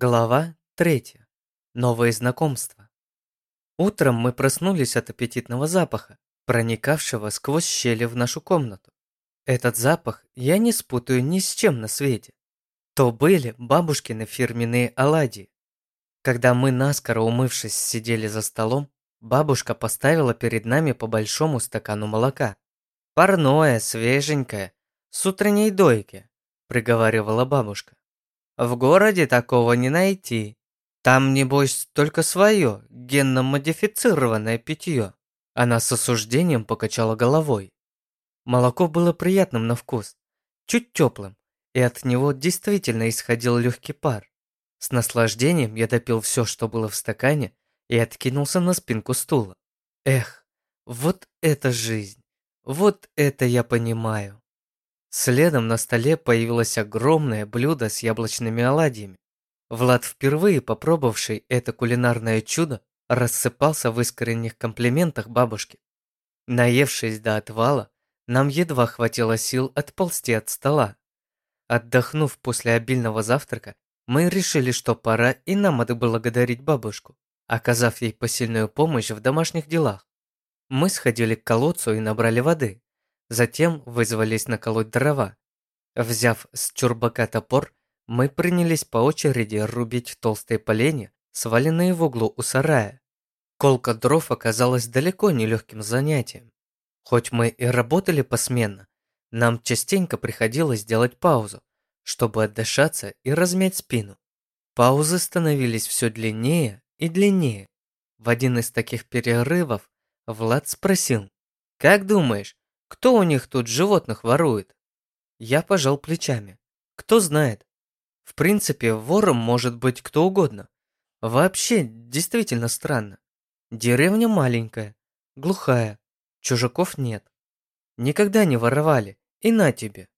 Глава 3. Новые знакомства. Утром мы проснулись от аппетитного запаха, проникавшего сквозь щели в нашу комнату. Этот запах я не спутаю ни с чем на свете. То были бабушкины фирменные оладьи. Когда мы наскоро умывшись сидели за столом, бабушка поставила перед нами по большому стакану молока. «Парное, свеженькое, с утренней дойки», – приговаривала бабушка. В городе такого не найти. Там, небось, только свое, генно-модифицированное питье. Она с осуждением покачала головой. Молоко было приятным на вкус, чуть теплым, и от него действительно исходил легкий пар. С наслаждением я допил все, что было в стакане, и откинулся на спинку стула. Эх, вот это жизнь, вот это я понимаю. Следом на столе появилось огромное блюдо с яблочными оладьями. Влад, впервые попробовавший это кулинарное чудо, рассыпался в искренних комплиментах бабушке. Наевшись до отвала, нам едва хватило сил отползти от стола. Отдохнув после обильного завтрака, мы решили, что пора и нам отблагодарить бабушку, оказав ей посильную помощь в домашних делах. Мы сходили к колодцу и набрали воды. Затем вызвались наколоть дрова. Взяв с чурбака топор, мы принялись по очереди рубить толстые поленья, сваленные в углу у сарая. Колка дров оказалась далеко не легким занятием. Хоть мы и работали посменно, нам частенько приходилось делать паузу, чтобы отдышаться и размять спину. Паузы становились все длиннее и длиннее. В один из таких перерывов Влад спросил, «Как думаешь, кто у них тут животных ворует? Я пожал плечами. Кто знает. В принципе, вором может быть кто угодно. Вообще, действительно странно. Деревня маленькая, глухая, чужаков нет. Никогда не воровали, и на тебе.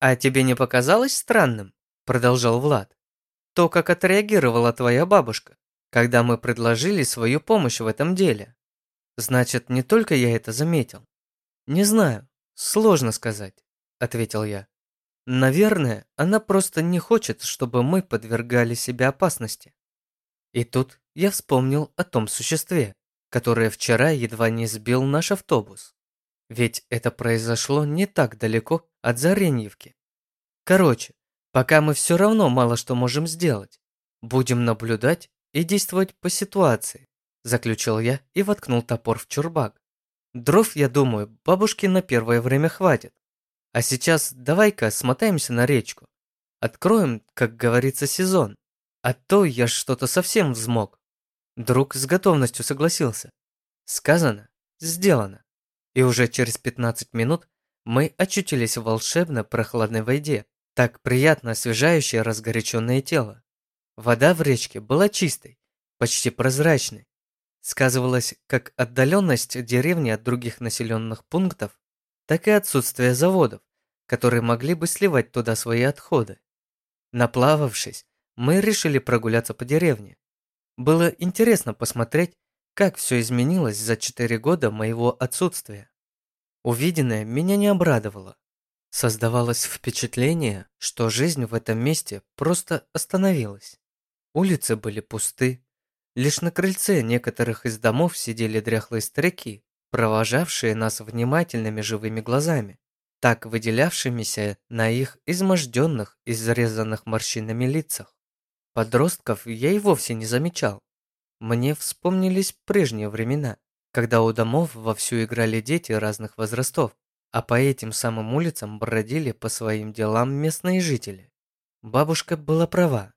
А тебе не показалось странным? Продолжал Влад. То, как отреагировала твоя бабушка, когда мы предложили свою помощь в этом деле. Значит, не только я это заметил. «Не знаю, сложно сказать», – ответил я. «Наверное, она просто не хочет, чтобы мы подвергали себя опасности». И тут я вспомнил о том существе, которое вчера едва не сбил наш автобус. Ведь это произошло не так далеко от Зареньевки. Короче, пока мы все равно мало что можем сделать. Будем наблюдать и действовать по ситуации, заключил я и воткнул топор в чурбак. Дров, я думаю, бабушке на первое время хватит. А сейчас давай-ка смотаемся на речку. Откроем, как говорится, сезон. А то я что-то совсем взмок. Друг с готовностью согласился. Сказано, сделано. И уже через 15 минут мы очутились в волшебно прохладной воде, так приятно освежающее разгоряченное тело. Вода в речке была чистой, почти прозрачной, сказывалась как отдаленность деревни от других населенных пунктов, так и отсутствие заводов, которые могли бы сливать туда свои отходы. Наплававшись, мы решили прогуляться по деревне. Было интересно посмотреть, как все изменилось за четыре года моего отсутствия. Увиденное меня не обрадовало. Создавалось впечатление, что жизнь в этом месте просто остановилась. Улицы были пусты, Лишь на крыльце некоторых из домов сидели дряхлые старики, провожавшие нас внимательными живыми глазами, так выделявшимися на их изможденных, изрезанных морщинами лицах. Подростков я и вовсе не замечал. Мне вспомнились прежние времена, когда у домов вовсю играли дети разных возрастов, а по этим самым улицам бродили по своим делам местные жители. Бабушка была права.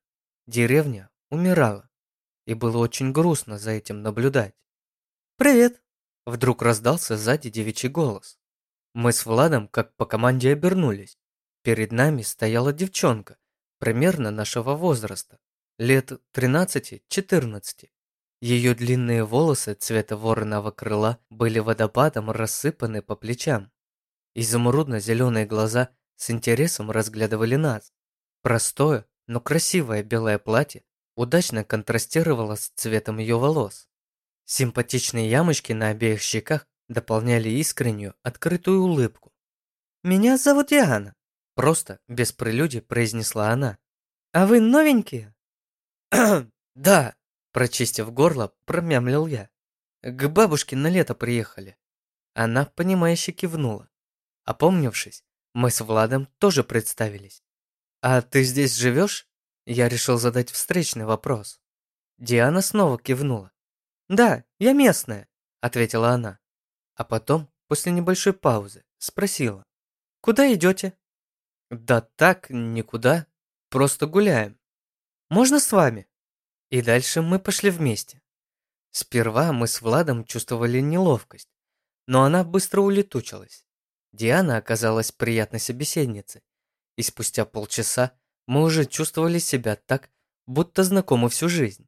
Деревня умирала и было очень грустно за этим наблюдать. «Привет!» – вдруг раздался сзади девичий голос. Мы с Владом как по команде обернулись. Перед нами стояла девчонка, примерно нашего возраста, лет 13-14. Ее длинные волосы цвета вороного крыла были водопадом рассыпаны по плечам. Изумрудно-зеленые глаза с интересом разглядывали нас. Простое, но красивое белое платье удачно контрастировала с цветом ее волос. Симпатичные ямочки на обеих щеках дополняли искреннюю, открытую улыбку. «Меня зовут Диана», – просто, без прелюдий, произнесла она. «А вы новенькие?» «Да», – прочистив горло, промямлил я. «К бабушке на лето приехали». Она, понимающе кивнула. Опомнившись, мы с Владом тоже представились. «А ты здесь живешь?» Я решил задать встречный вопрос. Диана снова кивнула. «Да, я местная», – ответила она. А потом, после небольшой паузы, спросила. «Куда идете?» «Да так, никуда. Просто гуляем. Можно с вами?» И дальше мы пошли вместе. Сперва мы с Владом чувствовали неловкость, но она быстро улетучилась. Диана оказалась приятной собеседницей, и спустя полчаса мы уже чувствовали себя так, будто знакомы всю жизнь.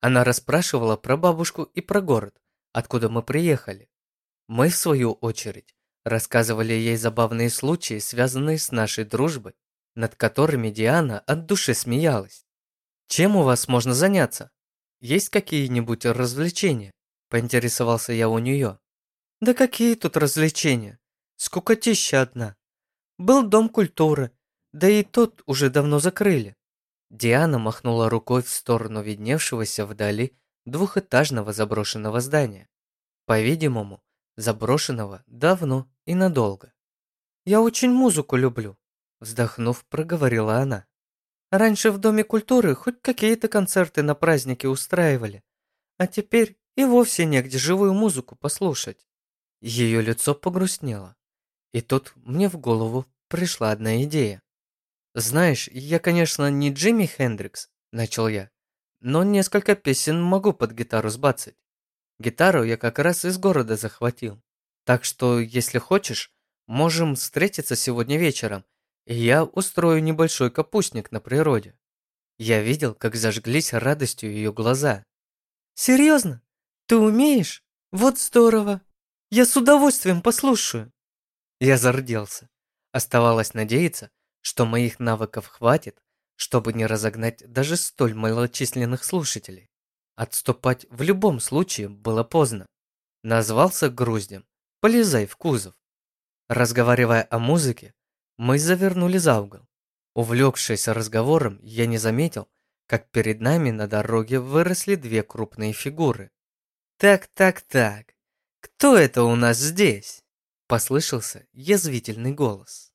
Она расспрашивала про бабушку и про город, откуда мы приехали. Мы, в свою очередь, рассказывали ей забавные случаи, связанные с нашей дружбой, над которыми Диана от души смеялась. «Чем у вас можно заняться? Есть какие-нибудь развлечения?» – поинтересовался я у нее. «Да какие тут развлечения? Скукотища одна. Был дом культуры, да и тот уже давно закрыли. Диана махнула рукой в сторону видневшегося вдали двухэтажного заброшенного здания. По-видимому, заброшенного давно и надолго. «Я очень музыку люблю», – вздохнув, проговорила она. «Раньше в Доме культуры хоть какие-то концерты на праздники устраивали, а теперь и вовсе негде живую музыку послушать». Ее лицо погрустнело. И тут мне в голову пришла одна идея. «Знаешь, я, конечно, не Джимми Хендрикс», – начал я, «но несколько песен могу под гитару сбацать. Гитару я как раз из города захватил. Так что, если хочешь, можем встретиться сегодня вечером, и я устрою небольшой капустник на природе». Я видел, как зажглись радостью ее глаза. «Серьезно? Ты умеешь? Вот здорово! Я с удовольствием послушаю!» Я зарделся. Оставалось надеяться, что моих навыков хватит, чтобы не разогнать даже столь малочисленных слушателей. Отступать в любом случае было поздно. Назвался груздем. Полезай в кузов. Разговаривая о музыке, мы завернули за угол. Увлекшись разговором, я не заметил, как перед нами на дороге выросли две крупные фигуры. «Так, так, так, кто это у нас здесь?» Послышался язвительный голос.